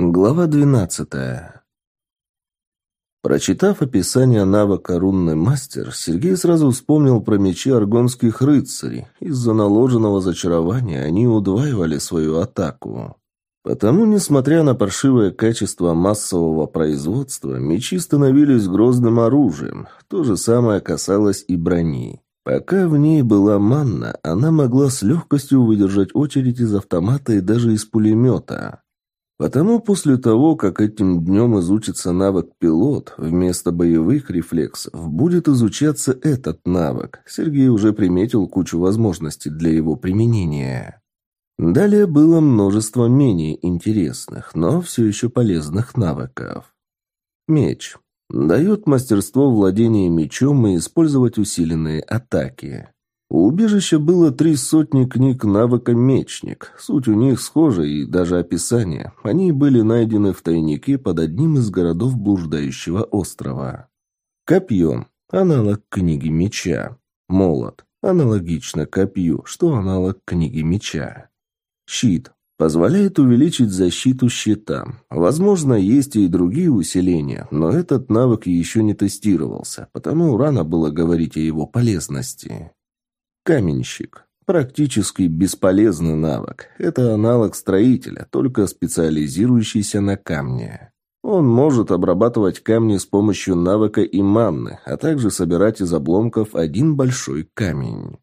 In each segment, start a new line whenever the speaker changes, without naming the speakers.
Глава двенадцатая. Прочитав описание навыка «Рунный мастер», Сергей сразу вспомнил про мечи аргонских рыцарей. Из-за наложенного зачарования они удваивали свою атаку. Потому, несмотря на паршивое качество массового производства, мечи становились грозным оружием. То же самое касалось и брони. Пока в ней была манна, она могла с легкостью выдержать очередь из автомата и даже из пулемета. Потому после того, как этим днем изучится навык пилот, вместо боевых рефлексов будет изучаться этот навык. Сергей уже приметил кучу возможностей для его применения. Далее было множество менее интересных, но все еще полезных навыков. Меч. Дает мастерство владения мечом и использовать усиленные атаки. У убежища было три сотни книг навыка «Мечник». Суть у них схожа и даже описание. Они были найдены в тайнике под одним из городов блуждающего острова. Копье – аналог книги меча. Молот – аналогично копью, что аналог книги меча. Щит – позволяет увеличить защиту щита. Возможно, есть и другие усиления, но этот навык еще не тестировался, потому рано было говорить о его полезности. Каменщик. Практически бесполезный навык. Это аналог строителя, только специализирующийся на камне. Он может обрабатывать камни с помощью навыка и манны, а также собирать из обломков один большой камень.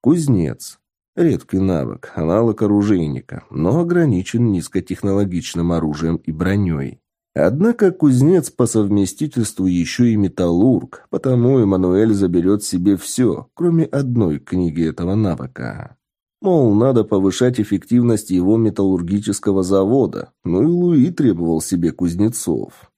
Кузнец. Редкий навык, аналог оружейника, но ограничен низкотехнологичным оружием и броней. Однако кузнец по совместительству еще и металлург, потому Эммануэль заберет себе все, кроме одной книги этого навыка. Мол, надо повышать эффективность его металлургического завода, ну и Луи требовал себе кузнецов.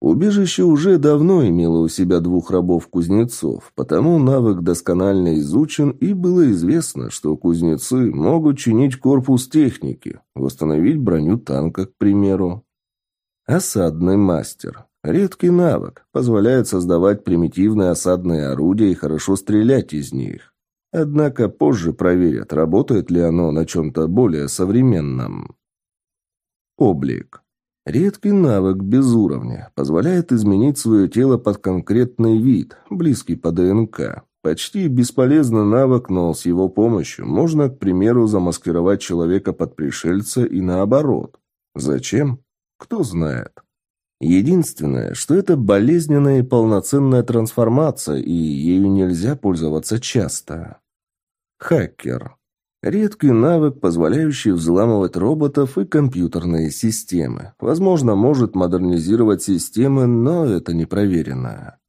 Убежище уже давно имело у себя двух рабов-кузнецов, потому навык досконально изучен и было известно, что кузнецы могут чинить корпус техники, восстановить броню танка, к примеру. Осадный мастер. Редкий навык. Позволяет создавать примитивные осадные орудия и хорошо стрелять из них. Однако позже проверят, работает ли оно на чем-то более современном. Облик. Редкий навык без уровня. Позволяет изменить свое тело под конкретный вид, близкий по ДНК. Почти бесполезный навык, но с его помощью можно, к примеру, замаскировать человека под пришельца и наоборот. Зачем? Кто знает. Единственное, что это болезненная и полноценная трансформация, и ею нельзя пользоваться часто. Хакер. Редкий навык, позволяющий взламывать роботов и компьютерные системы. Возможно, может модернизировать системы, но это не проверено.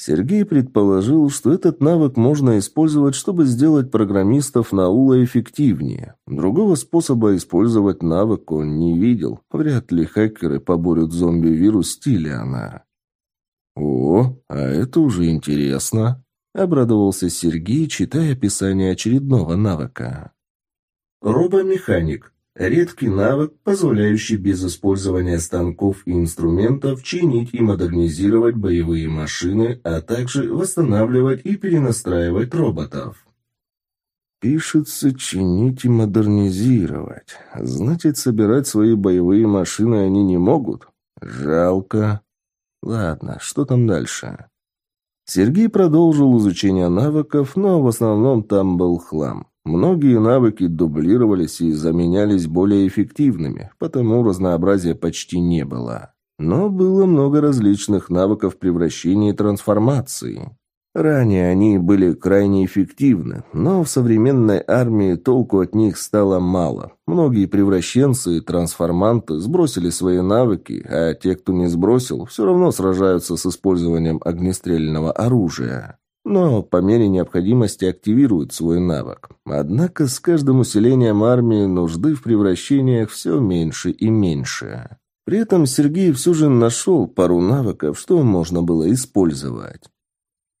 Сергей предположил, что этот навык можно использовать, чтобы сделать программистов Наула эффективнее. Другого способа использовать навык он не видел. Вряд ли хакеры поборют зомби-вирус она. «О, а это уже интересно», — обрадовался Сергей, читая описание очередного навыка. «Робомеханик. Редкий навык, позволяющий без использования станков и инструментов чинить и модернизировать боевые машины, а также восстанавливать и перенастраивать роботов. Пишется «чинить и модернизировать». Значит, собирать свои боевые машины они не могут? Жалко. Ладно, что там дальше? Сергей продолжил изучение навыков, но в основном там был хлам. Многие навыки дублировались и заменялись более эффективными, потому разнообразия почти не было. Но было много различных навыков превращения и трансформации. Ранее они были крайне эффективны, но в современной армии толку от них стало мало. Многие превращенцы и трансформанты сбросили свои навыки, а те, кто не сбросил, все равно сражаются с использованием огнестрельного оружия но по мере необходимости активируют свой навык. Однако с каждым усилением армии нужды в превращениях все меньше и меньше. При этом Сергей все же нашел пару навыков, что можно было использовать.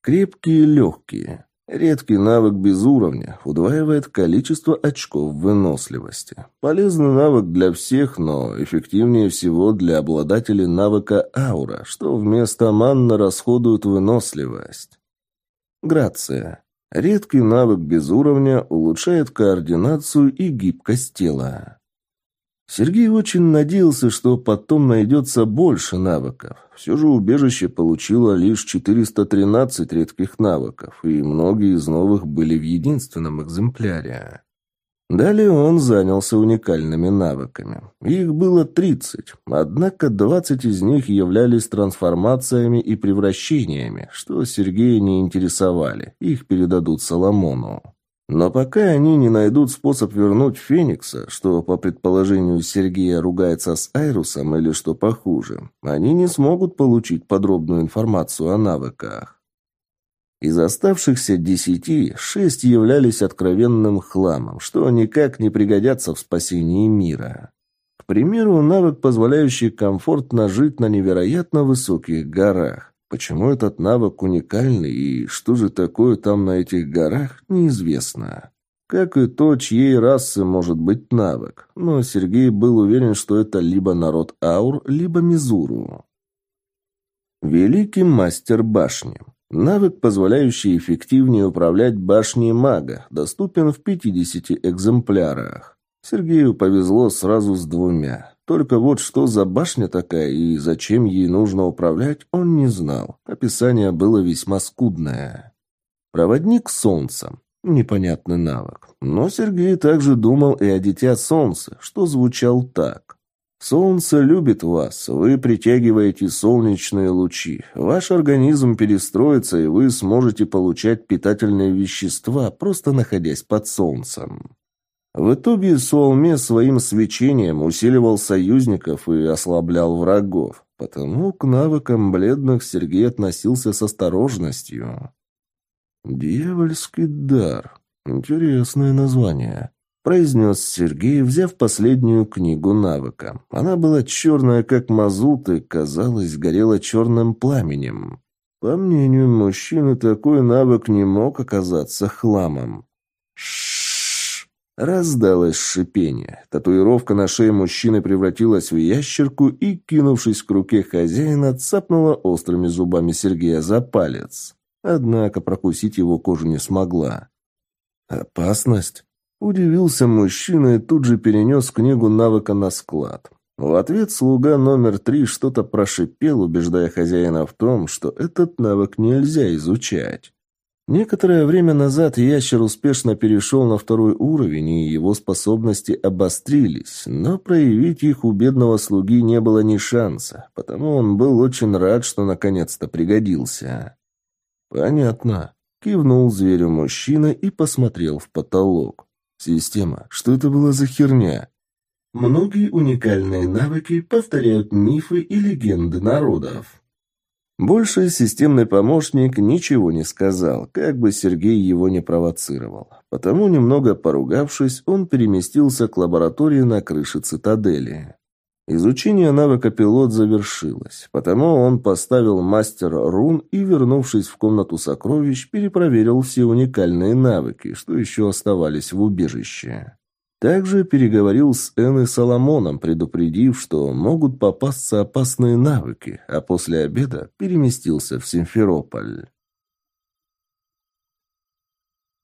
Крепкие легкие. Редкий навык без уровня удваивает количество очков выносливости. Полезный навык для всех, но эффективнее всего для обладателей навыка аура, что вместо манны расходует выносливость. Грация. Редкий навык без уровня улучшает координацию и гибкость тела. Сергей очень надеялся, что потом найдется больше навыков. Все же убежище получило лишь 413 редких навыков, и многие из новых были в единственном экземпляре. Далее он занялся уникальными навыками. Их было 30, однако 20 из них являлись трансформациями и превращениями, что Сергея не интересовали, их передадут Соломону. Но пока они не найдут способ вернуть Феникса, что, по предположению Сергея, ругается с Айрусом или что похуже, они не смогут получить подробную информацию о навыках. Из оставшихся десяти, шесть являлись откровенным хламом, что никак не пригодятся в спасении мира. К примеру, навык, позволяющий комфортно жить на невероятно высоких горах. Почему этот навык уникальный и что же такое там на этих горах, неизвестно. Как и то, чьей расы может быть навык. Но Сергей был уверен, что это либо народ Аур, либо Мизуру. Великий мастер башни. Навык, позволяющий эффективнее управлять башней мага, доступен в 50 экземплярах. Сергею повезло сразу с двумя. Только вот что за башня такая и зачем ей нужно управлять, он не знал. Описание было весьма скудное. Проводник солнца. Непонятный навык. Но Сергей также думал и о дитя солнца, что звучал так. Солнце любит вас, вы притягиваете солнечные лучи. Ваш организм перестроится, и вы сможете получать питательные вещества, просто находясь под солнцем. В итоге Суалме своим свечением усиливал союзников и ослаблял врагов, потому к навыкам бледных Сергей относился с осторожностью. «Дьявольский дар. Интересное название», — произнес Сергей, взяв последнюю книгу навыка. Она была черная, как мазут, и, казалось, горела черным пламенем. По мнению мужчины, такой навык не мог оказаться хламом. Ш Раздалось шипение. Татуировка на шее мужчины превратилась в ящерку и, кинувшись к руке хозяина, цапнула острыми зубами Сергея за палец. Однако прокусить его кожу не смогла. «Опасность?» Удивился мужчина и тут же перенес книгу навыка на склад. В ответ слуга номер три что-то прошипел, убеждая хозяина в том, что этот навык нельзя изучать. Некоторое время назад ящер успешно перешел на второй уровень, и его способности обострились, но проявить их у бедного слуги не было ни шанса, потому он был очень рад, что наконец-то пригодился. «Понятно», — кивнул зверю мужчина и посмотрел в потолок. «Система, что это была за херня?»
Многие уникальные навыки повторяют мифы и легенды народов.
Больше системный помощник ничего не сказал, как бы Сергей его не провоцировал. Потому, немного поругавшись, он переместился к лаборатории на крыше цитадели. Изучение навыка пилот завершилось, потому он поставил мастер рун и, вернувшись в комнату сокровищ, перепроверил все уникальные навыки, что еще оставались в убежище. Также переговорил с Энной Соломоном, предупредив, что могут попасться опасные навыки, а после обеда переместился в Симферополь.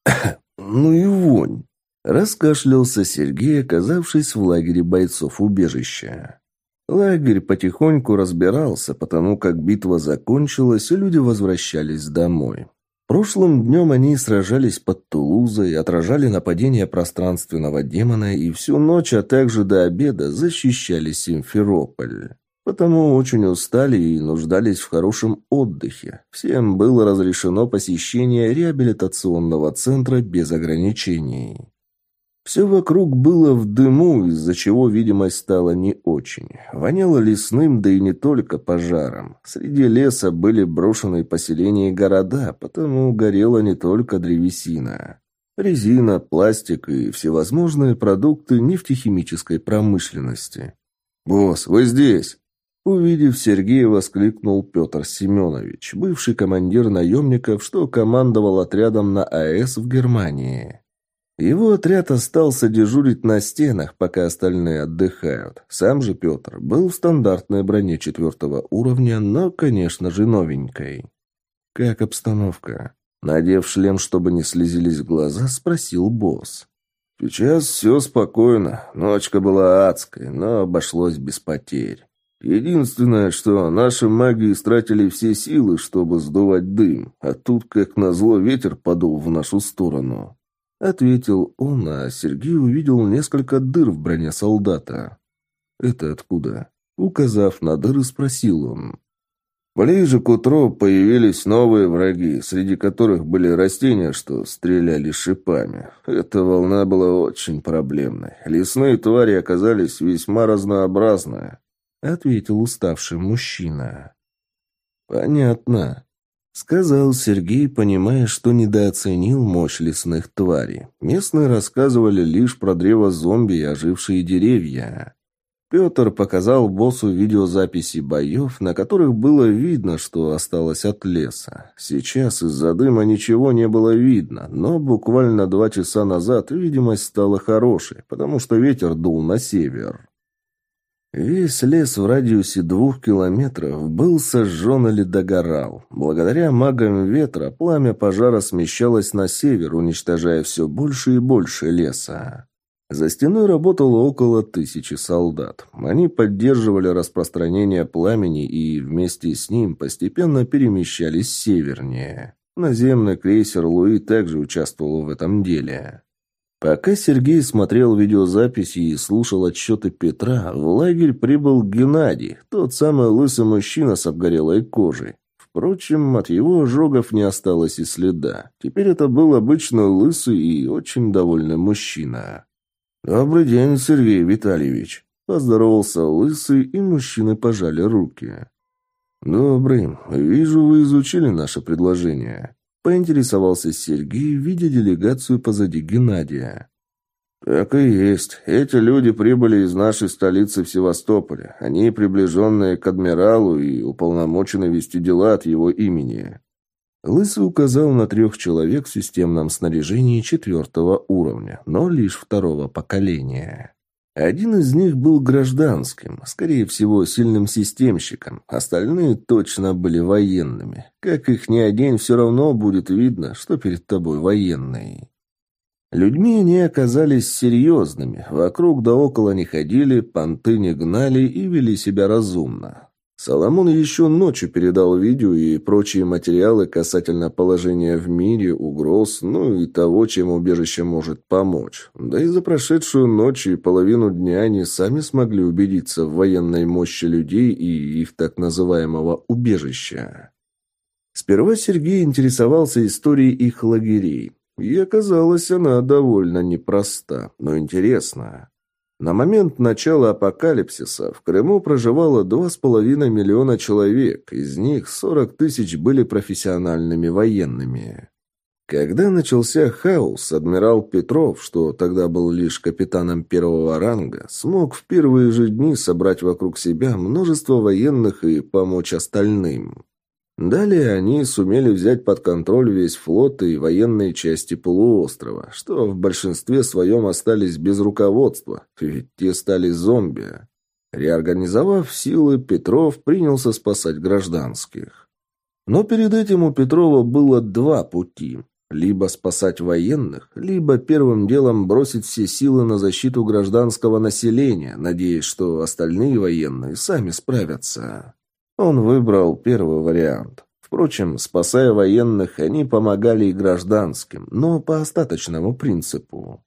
«Ну и вонь!» – раскашлялся Сергей, оказавшись в лагере бойцов убежища. Лагерь потихоньку разбирался, потому как битва закончилась, и люди возвращались домой. Прошлым днем они сражались под Тулузой, отражали нападение пространственного демона и всю ночь, а также до обеда защищали Симферополь. Потому очень устали и нуждались в хорошем отдыхе. Всем было разрешено посещение реабилитационного центра без ограничений. Все вокруг было в дыму, из-за чего видимость стала не очень. Воняло лесным, да и не только пожаром. Среди леса были брошенные поселения и города, потому горела не только древесина. Резина, пластик и всевозможные продукты нефтехимической промышленности. «Босс, вы здесь!» Увидев Сергея, воскликнул Петр Семенович, бывший командир наемников, что командовал отрядом на АЭС в Германии. Его отряд остался дежурить на стенах, пока остальные отдыхают. Сам же Петр был в стандартной броне четвертого уровня, но, конечно же, новенькой. «Как обстановка?» Надев шлем, чтобы не слезились глаза, спросил босс. Сейчас все спокойно. Ночка была адская, но обошлось без потерь. Единственное, что наши маги истратили все силы, чтобы сдувать дым, а тут, как назло, ветер подул в нашу сторону. Ответил он, а Сергей увидел несколько дыр в броне солдата. «Это откуда?» Указав на дыры, спросил он. Ближе к утру появились новые враги, среди которых были растения, что стреляли шипами. Эта волна была очень проблемной. Лесные твари оказались весьма разнообразные, — ответил уставший мужчина. «Понятно», — сказал Сергей, понимая, что недооценил мощь лесных тварей. Местные рассказывали лишь про древо зомби и ожившие деревья. Петр показал боссу видеозаписи боев, на которых было видно, что осталось от леса. Сейчас из-за дыма ничего не было видно, но буквально два часа назад видимость стала хорошей, потому что ветер дул на север. Весь лес в радиусе двух километров был сожжен или догорал. Благодаря магам ветра пламя пожара смещалось на север, уничтожая все больше и больше леса. За стеной работало около тысячи солдат. Они поддерживали распространение пламени и вместе с ним постепенно перемещались севернее. Наземный крейсер «Луи» также участвовал в этом деле. Пока Сергей смотрел видеозаписи и слушал отчеты Петра, в лагерь прибыл Геннадий, тот самый лысый мужчина с обгорелой кожей. Впрочем, от его ожогов не осталось и следа. Теперь это был обычно лысый и очень довольный мужчина. «Добрый день, Сергей Витальевич!» Поздоровался Лысый, и мужчины пожали руки. «Добрый. Вижу, вы изучили наше предложение». Поинтересовался Сергей, видя делегацию позади Геннадия. «Так и есть. Эти люди прибыли из нашей столицы в Севастополе. Они приближенные к адмиралу и уполномочены вести дела от его имени. Лысый указал на трех человек в системном снаряжении четвертого уровня, но лишь второго поколения. Один из них был гражданским, скорее всего, сильным системщиком. Остальные точно были военными. Как их ни одень, все равно будет видно, что перед тобой военный. Людьми они оказались серьезными. Вокруг да около не ходили, понты не гнали и вели себя разумно. Соломон еще ночью передал видео и прочие материалы касательно положения в мире, угроз, ну и того, чем убежище может помочь. Да и за прошедшую ночь и половину дня они сами смогли убедиться в военной мощи людей и их так называемого убежища. Сперва Сергей интересовался историей их лагерей. И оказалось, она довольно непроста, но интересная. На момент начала апокалипсиса в Крыму проживало 2,5 миллиона человек, из них 40 тысяч были профессиональными военными. Когда начался хаос, адмирал Петров, что тогда был лишь капитаном первого ранга, смог в первые же дни собрать вокруг себя множество военных и помочь остальным. Далее они сумели взять под контроль весь флот и военные части полуострова, что в большинстве своем остались без руководства, ведь те стали зомби. Реорганизовав силы, Петров принялся спасать гражданских. Но перед этим у Петрова было два пути. Либо спасать военных, либо первым делом бросить все силы на защиту гражданского населения, надеясь, что остальные военные сами справятся. Он выбрал первый вариант. Впрочем, спасая военных, они помогали и гражданским, но по остаточному принципу.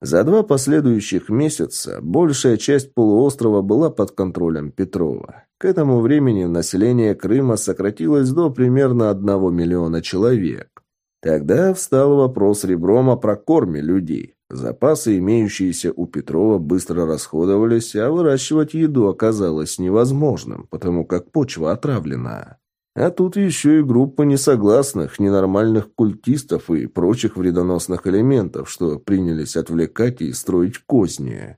За два последующих месяца большая часть полуострова была под контролем Петрова. К этому времени население Крыма сократилось до примерно одного миллиона человек. Тогда встал вопрос ребром о прокорме людей. Запасы, имеющиеся у Петрова, быстро расходовались, а выращивать еду оказалось невозможным, потому как почва отравлена. А тут еще и группа несогласных, ненормальных культистов и прочих вредоносных элементов, что принялись отвлекать и строить козни.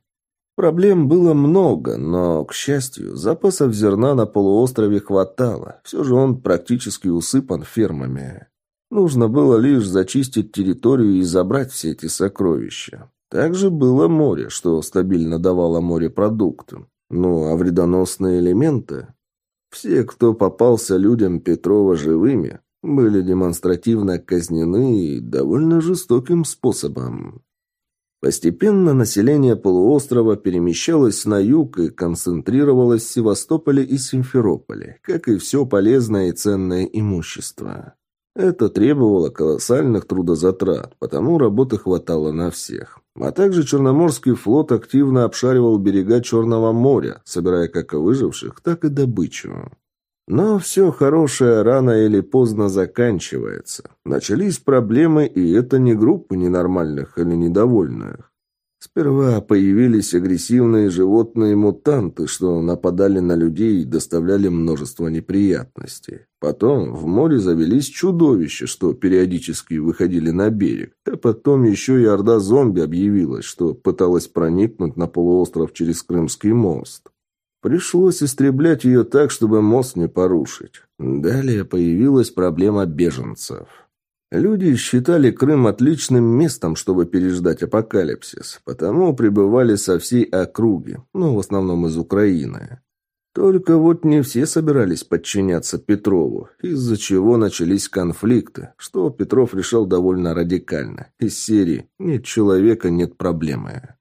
Проблем было много, но, к счастью, запасов зерна на полуострове хватало. Все же он практически усыпан фермами. Нужно было лишь зачистить территорию и забрать все эти сокровища. Также было море, что стабильно давало морепродукты. Ну, а вредоносные элементы? Все, кто попался людям Петрова живыми, были демонстративно казнены довольно жестоким способом. Постепенно население полуострова перемещалось на юг и концентрировалось в Севастополе и Симферополе, как и все полезное и ценное имущество. Это требовало колоссальных трудозатрат, потому работы хватало на всех. А также Черноморский флот активно обшаривал берега Черного моря, собирая как выживших, так и добычу. Но все хорошее рано или поздно заканчивается. Начались проблемы, и это не группы ненормальных или недовольных. Сперва появились агрессивные животные-мутанты, что нападали на людей и доставляли множество неприятностей. Потом в море завелись чудовища, что периодически выходили на берег. А потом еще и орда зомби объявилась, что пыталась проникнуть на полуостров через Крымский мост. Пришлось истреблять ее так, чтобы мост не порушить. Далее появилась проблема беженцев. Люди считали Крым отличным местом, чтобы переждать апокалипсис, потому прибывали со всей округи, ну, в основном из Украины. Только вот не все собирались подчиняться Петрову, из-за чего начались конфликты, что Петров решал довольно радикально, из серии «нет человека, нет проблемы».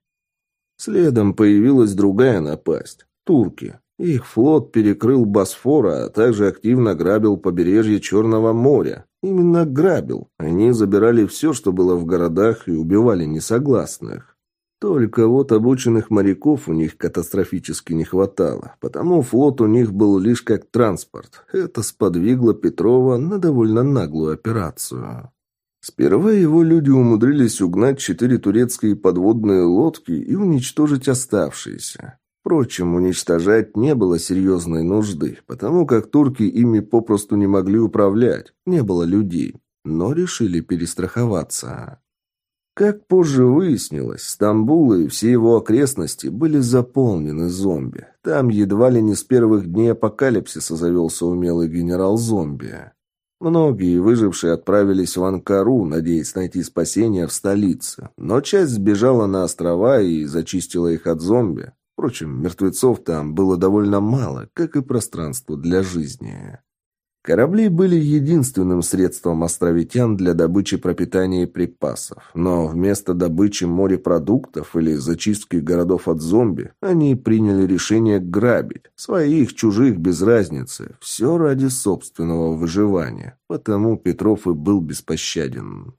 Следом появилась другая напасть турки. Их флот перекрыл Босфор, а также активно грабил побережье Черного моря. Именно грабил. Они забирали все, что было в городах, и убивали несогласных. Только вот обученных моряков у них катастрофически не хватало, потому флот у них был лишь как транспорт. Это сподвигло Петрова на довольно наглую операцию. Сперва его люди умудрились угнать четыре турецкие подводные лодки и уничтожить оставшиеся. Впрочем, уничтожать не было серьезной нужды, потому как турки ими попросту не могли управлять, не было людей, но решили перестраховаться. Как позже выяснилось, Стамбул и все его окрестности были заполнены зомби. Там едва ли не с первых дней апокалипсиса завелся умелый генерал-зомби. Многие выжившие отправились в Анкару, надеясь найти спасение в столице, но часть сбежала на острова и зачистила их от зомби, Впрочем, мертвецов там было довольно мало, как и пространства для жизни. Корабли были единственным средством островитян для добычи пропитания и припасов. Но вместо добычи морепродуктов или зачистки городов от зомби, они приняли решение грабить. Своих, чужих, без разницы. Все ради собственного выживания. Потому Петров и был беспощаден.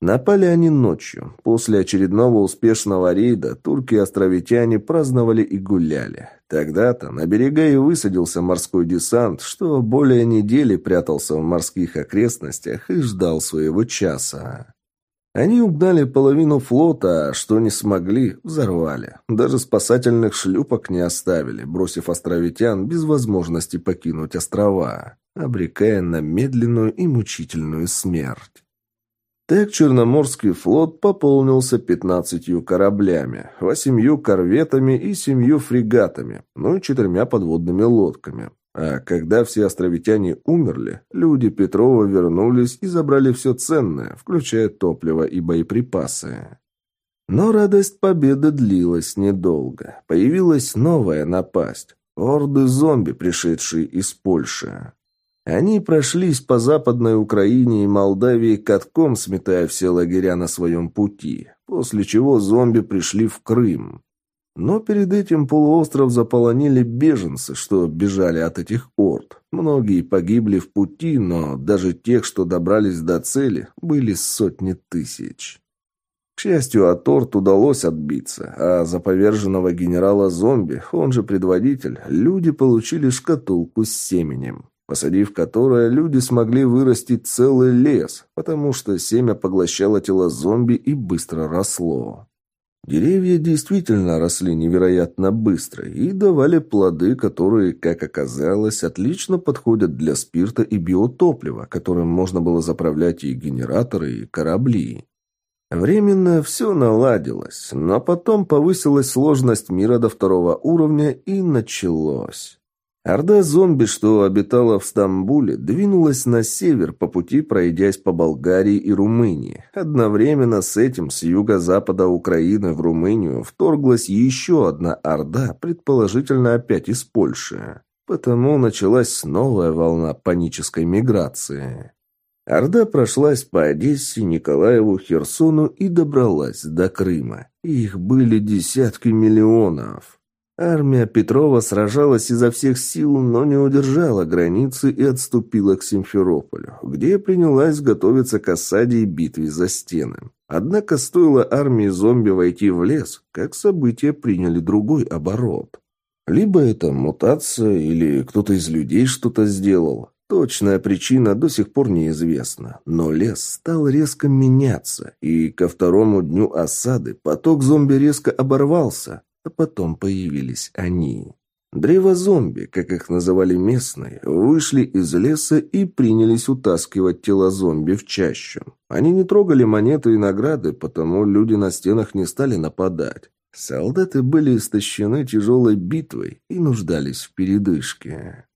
Напали они ночью. После очередного успешного рейда турки и островитяне праздновали и гуляли. Тогда-то на берега и высадился морской десант, что более недели прятался в морских окрестностях и ждал своего часа. Они угнали половину флота, а что не смогли, взорвали. Даже спасательных шлюпок не оставили, бросив островитян без возможности покинуть острова, обрекая на медленную и мучительную смерть. Так Черноморский флот пополнился пятнадцатью кораблями, восемью корветами и семью фрегатами, ну и четырьмя подводными лодками. А когда все островитяне умерли, люди Петрова вернулись и забрали все ценное, включая топливо и боеприпасы. Но радость победы длилась недолго. Появилась новая напасть. Орды зомби, пришедшие из Польши. Они прошлись по Западной Украине и Молдавии катком, сметая все лагеря на своем пути, после чего зомби пришли в Крым. Но перед этим полуостров заполонили беженцы, что бежали от этих орд. Многие погибли в пути, но даже тех, что добрались до цели, были сотни тысяч. К счастью, от орд удалось отбиться, а за поверженного генерала-зомби, он же предводитель, люди получили шкатулку с семенем посадив которое, люди смогли вырастить целый лес, потому что семя поглощало тело зомби и быстро росло. Деревья действительно росли невероятно быстро и давали плоды, которые, как оказалось, отлично подходят для спирта и биотоплива, которым можно было заправлять и генераторы, и корабли. Временно все наладилось, но потом повысилась сложность мира до второго уровня и началось. Орда зомби, что обитала в Стамбуле, двинулась на север, по пути пройдясь по Болгарии и Румынии. Одновременно с этим с юго-запада Украины в Румынию вторглась еще одна орда, предположительно опять из Польши. Потому началась новая волна панической миграции. Орда прошлась по Одессе, Николаеву, Херсону и добралась до Крыма. Их были десятки миллионов. Армия Петрова сражалась изо всех сил, но не удержала границы и отступила к Симферополю, где принялась готовиться к осаде и битве за стены. Однако стоило армии зомби войти в лес, как события приняли другой оборот. Либо это мутация, или кто-то из людей что-то сделал. Точная причина до сих пор неизвестна, но лес стал резко меняться, и ко второму дню осады поток зомби резко оборвался, а потом появились они. Древо-зомби, как их называли местные, вышли из леса и принялись утаскивать тела зомби в чащу. Они не трогали монеты и награды, потому люди на стенах не стали нападать. Солдаты были истощены тяжелой битвой и нуждались в передышке.